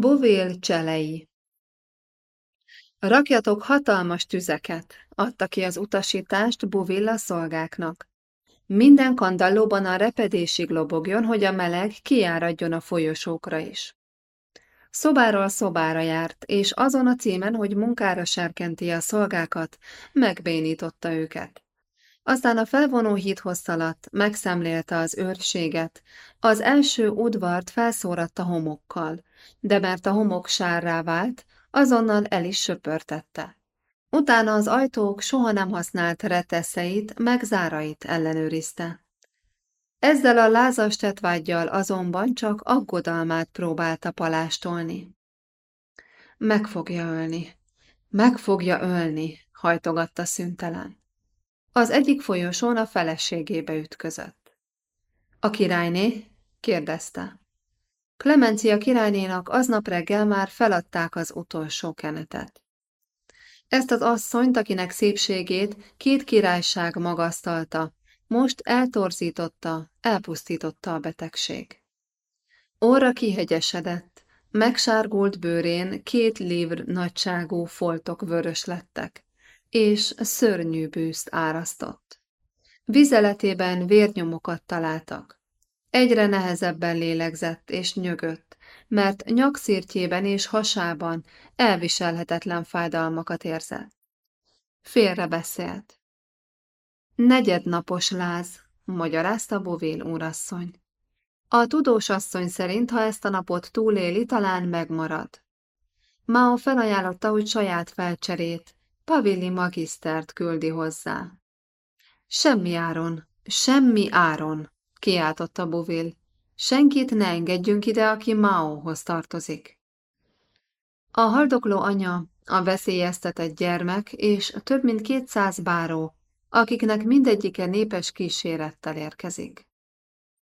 Bovél cselei Rakjatok hatalmas tüzeket, adta ki az utasítást Bovilla szolgáknak. Minden kandallóban a repedésig lobogjon, hogy a meleg kiáradjon a folyosókra is. Szobáról szobára járt, és azon a címen, hogy munkára serkenti a szolgákat, megbénította őket. Aztán a felvonó hídhoz szaladt, megszemlélte az őrséget, az első udvart felszóratta homokkal, de mert a homok sárrá vált, azonnal el is söpörtette. Utána az ajtók soha nem használt reteszeit, meg zárait ellenőrizte. Ezzel a lázas tetvágyjal azonban csak aggodalmát próbálta palástolni. Meg fogja ölni, meg fogja ölni, hajtogatta szüntelen. Az egyik folyosón a feleségébe ütközött. A királyné? kérdezte. Klemencia királynénak aznap reggel már feladták az utolsó kenetet. Ezt az asszonyt, akinek szépségét két királyság magasztalta, most eltorzította, elpusztította a betegség. Óra kihegyesedett, megsárgult bőrén két livr nagyságú foltok vörös lettek, és szörnyű bűzt árasztott. Vizeletében vérnyomokat találtak. Egyre nehezebben lélegzett és nyögött, mert nyakszírtjében és hasában elviselhetetlen fájdalmakat érzett. Félre beszélt. Negyednapos láz, magyarázta Bovél úrasszony. A tudós asszony szerint, ha ezt a napot túléli, talán megmarad. Mao felajánlotta, hogy saját felcserét, Pavilli magisztert küldi hozzá. Semmi áron, semmi áron, kiáltotta Bovil. Senkit ne engedjünk ide, aki Maohoz tartozik. A haldokló anya, a veszélyeztetett gyermek és több mint kétszáz báró, akiknek mindegyike népes kísérettel érkezik.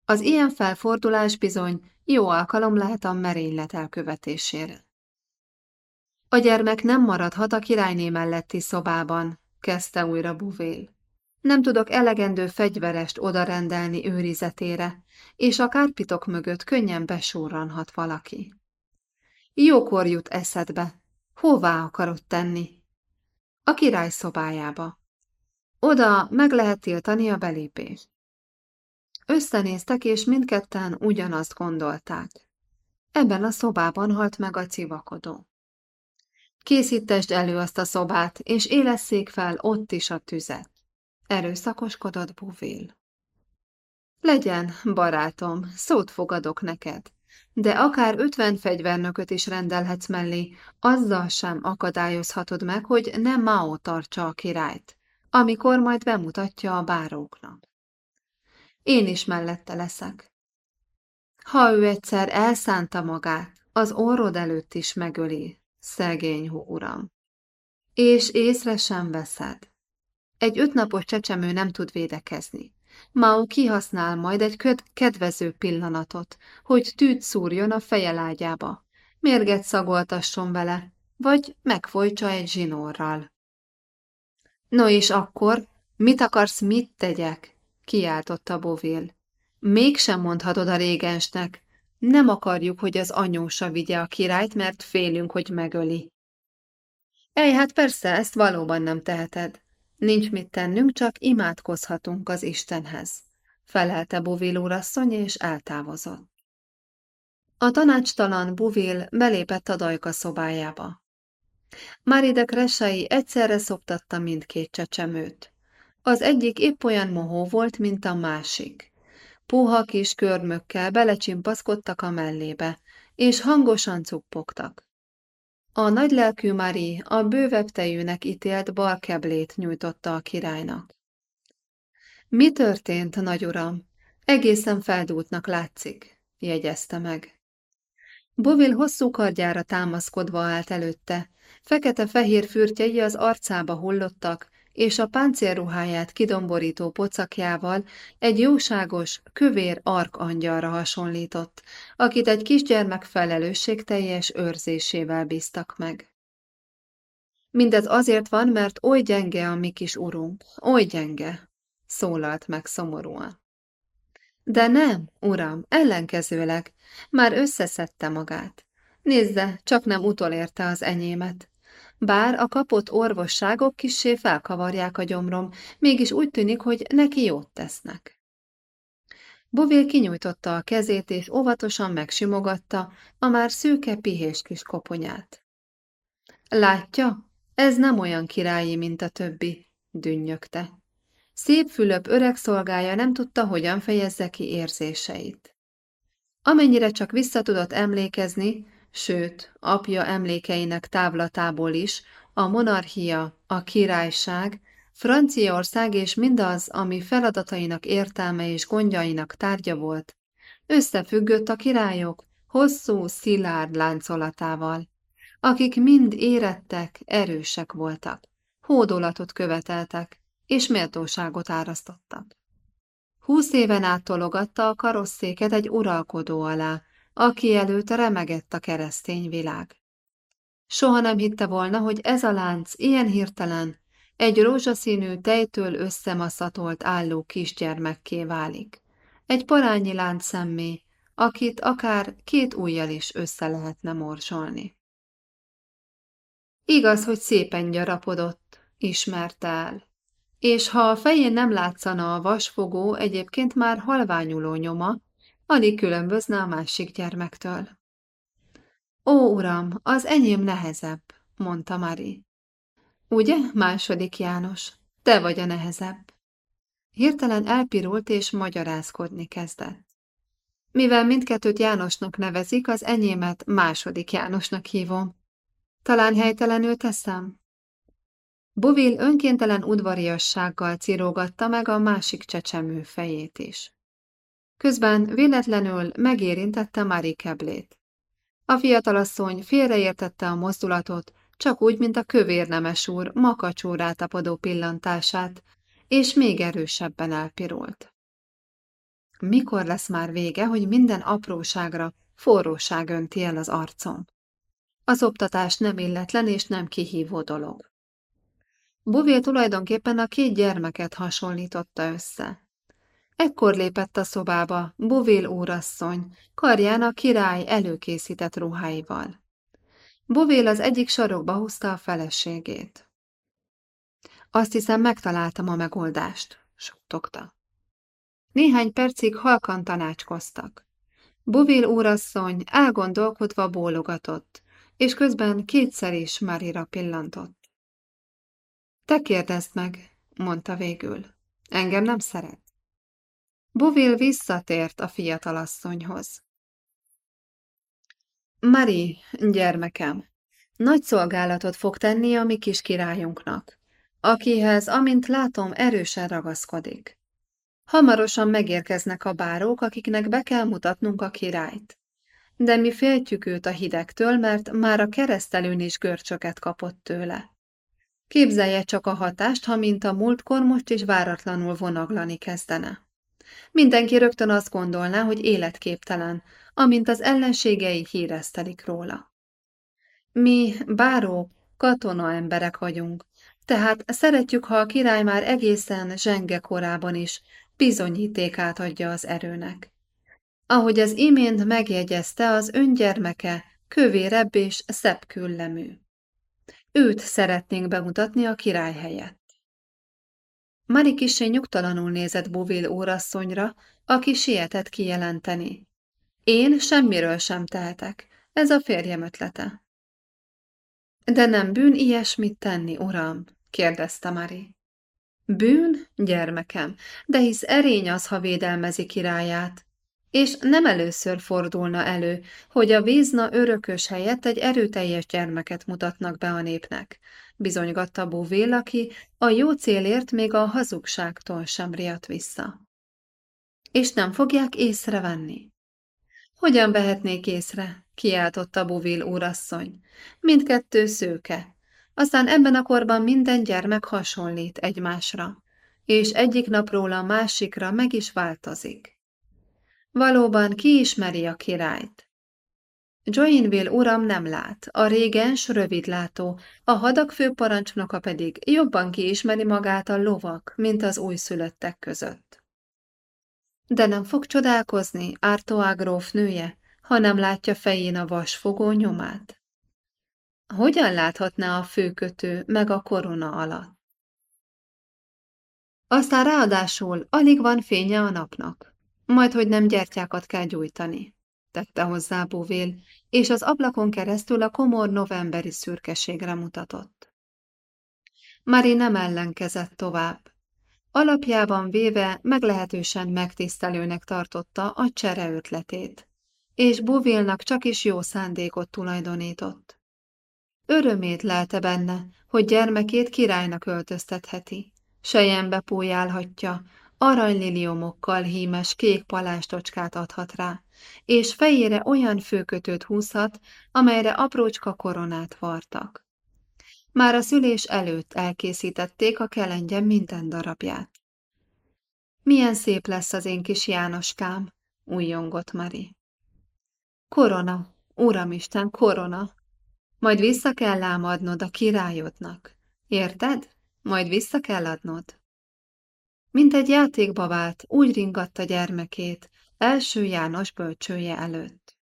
Az ilyen felfordulás bizony jó alkalom lehet a merénylet elkövetésére. A gyermek nem maradhat a királyné melletti szobában, kezdte újra Buvél. Nem tudok elegendő fegyverest odarendelni őrizetére, és a kárpitok mögött könnyen besúrranhat valaki. Jókor jut eszedbe. Hová akarod tenni? A király szobájába. Oda meg lehet tiltani a belépést. Összenéztek, és mindketten ugyanazt gondolták. Ebben a szobában halt meg a civakodó. Készítesd elő azt a szobát, és élesszék fel ott is a tüzet. Erőszakoskodott Buvél. Legyen, barátom, szót fogadok neked, de akár ötven fegyvernököt is rendelhetsz mellé, azzal sem akadályozhatod meg, hogy nem Mao tartsa a királyt, amikor majd bemutatja a báróknak. Én is mellette leszek. Ha ő egyszer elszánta magát, az orrod előtt is megöli, szegény hú uram. És észre sem veszed. Egy ötnapos csecsemő nem tud védekezni. Mao kihasznál majd egy kedvező pillanatot, hogy tűt szúrjon a fejelágyába, mérget szagoltasson vele, vagy megfojtsa egy zsinórral. No és akkor, mit akarsz, mit tegyek? kiáltotta Bovil. Mégsem mondhatod a régensnek, nem akarjuk, hogy az anyósa vigye a királyt, mert félünk, hogy megöli. Ej, hát persze, ezt valóban nem teheted. Nincs mit tennünk, csak imádkozhatunk az Istenhez, felelte Buvil úrasszony, és eltávozott. A tanácstalan Buvil belépett a dajka szobájába. Maride Kresai egyszerre szoptatta mindkét csecsemőt. Az egyik épp olyan mohó volt, mint a másik. Puha kis körmökkel belecsimpaszkodtak a mellébe, és hangosan cuppogtak. A nagylelkű Mari a bővebb tejűnek ítélt balkeblét nyújtotta a királynak. Mi történt, nagy uram? Egészen feldúltnak látszik, jegyezte meg. Bovil hosszú kardjára támaszkodva állt előtte, fekete-fehér fürtjei az arcába hullottak, és a páncélruháját kidomborító pocakjával egy jóságos, kövér arkangyalra hasonlított, akit egy kisgyermek felelősségteljes őrzésével bíztak meg. Mindez azért van, mert oly gyenge a mi kis urunk, oly gyenge, szólalt meg szomorúan. De nem, uram, ellenkezőleg, már összeszedte magát. Nézze, csak nem utolérte az enyémet. Bár a kapott orvosságok kissé felkavarják a gyomrom, mégis úgy tűnik, hogy neki jót tesznek. Bovil kinyújtotta a kezét, és óvatosan megsimogatta a már szűke pihés kis koponyát. Látja, ez nem olyan királyi, mint a többi, dünnyögte. Szép Fülöp öreg szolgája nem tudta, hogyan fejezze ki érzéseit. Amennyire csak vissza tudott emlékezni, sőt, apja emlékeinek távlatából is, a monarchia, a királyság, Franciaország és mindaz, ami feladatainak értelme és gondjainak tárgya volt, összefüggött a királyok hosszú, szilárd láncolatával, akik mind érettek, erősek voltak, hódolatot követeltek, és méltóságot árasztottak. Húsz éven át tologatta a karosszéket egy uralkodó alá, aki előtt remegett a keresztény világ. Soha nem hitte volna, hogy ez a lánc ilyen hirtelen egy rózsaszínű tejtől összemaszatolt álló kisgyermekké válik. Egy parányi lánc szemmé, akit akár két ujjal is össze lehetne morsolni. Igaz, hogy szépen gyarapodott, ismerte el. És ha a fején nem látszana a vasfogó, egyébként már halványuló nyoma, alig különbözne a másik gyermektől. Ó, uram, az enyém nehezebb, mondta Mari. Ugye, második János, te vagy a nehezebb. Hirtelen elpirult és magyarázkodni kezdett. Mivel mindkettőt Jánosnak nevezik, az enyémet második Jánosnak hívom. Talán helytelenül teszem? Buvil önkéntelen udvariassággal cirógatta meg a másik csecsemő fejét is. Közben véletlenül megérintette Mari keblét. A fiatalasszony félreértette a mozdulatot, csak úgy, mint a kövér nemes úr makacsó rátapadó pillantását, és még erősebben elpirult. Mikor lesz már vége, hogy minden apróságra forróság önti el az arcom? Az oktatás nem illetlen és nem kihívó dolog. Bouvier tulajdonképpen a két gyermeket hasonlította össze. Ekkor lépett a szobába Bovil úrasszony, karján a király előkészített ruháival. Bovél az egyik sarokba húzta a feleségét. Azt hiszem, megtaláltam a megoldást, suttogta. Néhány percig halkan tanácskoztak. Bovél úrasszony elgondolkodva bólogatott, és közben kétszer is Marira pillantott. Te kérdezd meg, mondta végül. Engem nem szeret. Bovél visszatért a fiatalasszonyhoz. Mari, gyermekem, nagy szolgálatot fog tenni a mi kis királyunknak, akihez, amint látom, erősen ragaszkodik. Hamarosan megérkeznek a bárók, akiknek be kell mutatnunk a királyt. De mi féltjük őt a hidegtől, mert már a keresztelőn is görcsöket kapott tőle. Képzelje csak a hatást, ha mint a múltkor most is váratlanul vonaglani kezdene. Mindenki rögtön azt gondolná, hogy életképtelen, amint az ellenségei híreztelik róla. Mi, báró, katona emberek vagyunk, tehát szeretjük, ha a király már egészen zsenge korában is bizonyítékát adja az erőnek. Ahogy az imént megjegyezte, az öngyermeke kövérebb és szebb küllemű. Őt szeretnénk bemutatni a király helyett. Mari kisé nyugtalanul nézett Bovil órasszonyra, aki sietett kijelenteni. Én semmiről sem tehetek, ez a férjem ötlete. De nem bűn ilyesmit tenni, uram? kérdezte Mari. Bűn, gyermekem, de hisz erény az, ha védelmezi királyát. És nem először fordulna elő, hogy a vízna örökös helyett egy erőteljes gyermeket mutatnak be a népnek, bizonygatta Bóvél, aki a jó célért még a hazugságtól sem riadt vissza. És nem fogják észrevenni. Hogyan vehetnék észre? kiáltotta Buvil úrasszony. Mindkettő szőke. Aztán ebben a korban minden gyermek hasonlít egymásra, és egyik napról a másikra meg is változik. Valóban ki ismeri a királyt? Joinville uram nem lát, a régens rövidlátó, a hadak főparancsnoka pedig jobban kiismeri magát a lovak, mint az újszülöttek között. De nem fog csodálkozni Ártoá gróf nője, ha nem látja fején a vasfogó nyomát? Hogyan láthatná a főkötő meg a korona alatt? Aztán ráadásul alig van fénye a napnak, majd hogy nem gyertyákat kell gyújtani, tette hozzá Bóvél, és az ablakon keresztül a komor novemberi szürkeségre mutatott. Mari nem ellenkezett tovább. Alapjában véve meglehetősen megtisztelőnek tartotta a csere ötletét, és Bovélnak csak is jó szándékot tulajdonított. Örömét lelte benne, hogy gyermekét királynak öltöztetheti, sejembe pújálhatja, aranyliliomokkal hímes kék palástocskát adhat rá, és fejére olyan főkötőt húzhat, amelyre aprócska koronát vartak. Már a szülés előtt elkészítették a kelengyen minden darabját. Milyen szép lesz az én kis Jánoskám, újjongott Mari. Korona, Uramisten, korona! Majd vissza kell ám a királyodnak. Érted? Majd vissza kell adnod. Mint egy játékba vált, úgy ringatta gyermekét, első János bölcsője előtt.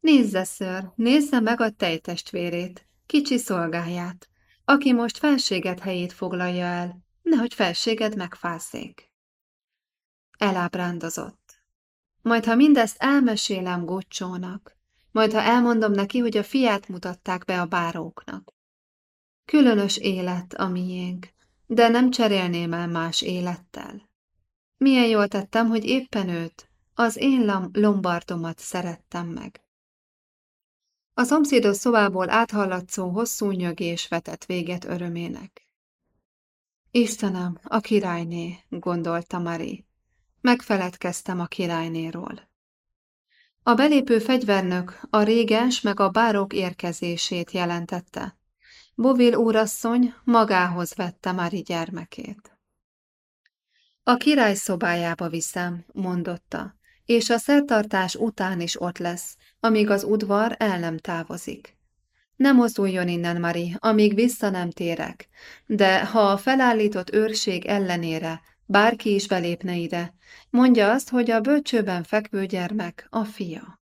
Nézze, ször, nézze meg a tejtestvérét, kicsi szolgáját, aki most felséged helyét foglalja el, nehogy felséged megfázzék. Elábrándozott. Majd, ha mindezt elmesélem Gocsónak, majd, ha elmondom neki, hogy a fiát mutatták be a báróknak. Különös élet a miénk, de nem cserélném el más élettel. Milyen jól tettem, hogy éppen őt, az én lombardomat szerettem meg. A szomszédos szobából áthallatszó hosszú nyögés vetett véget örömének. Istenem, a királyné, gondolta Mari. Megfeledkeztem a királynéról. A belépő fegyvernök a régens meg a bárok érkezését jelentette. Bovil úrasszony magához vette Mari gyermekét. A király szobájába viszem, mondotta, és a szertartás után is ott lesz, amíg az udvar el nem távozik. Nem mozduljon innen, Mari, amíg vissza nem térek, de ha a felállított őrség ellenére bárki is belépne ide, mondja azt, hogy a bölcsőben fekvő gyermek a fia.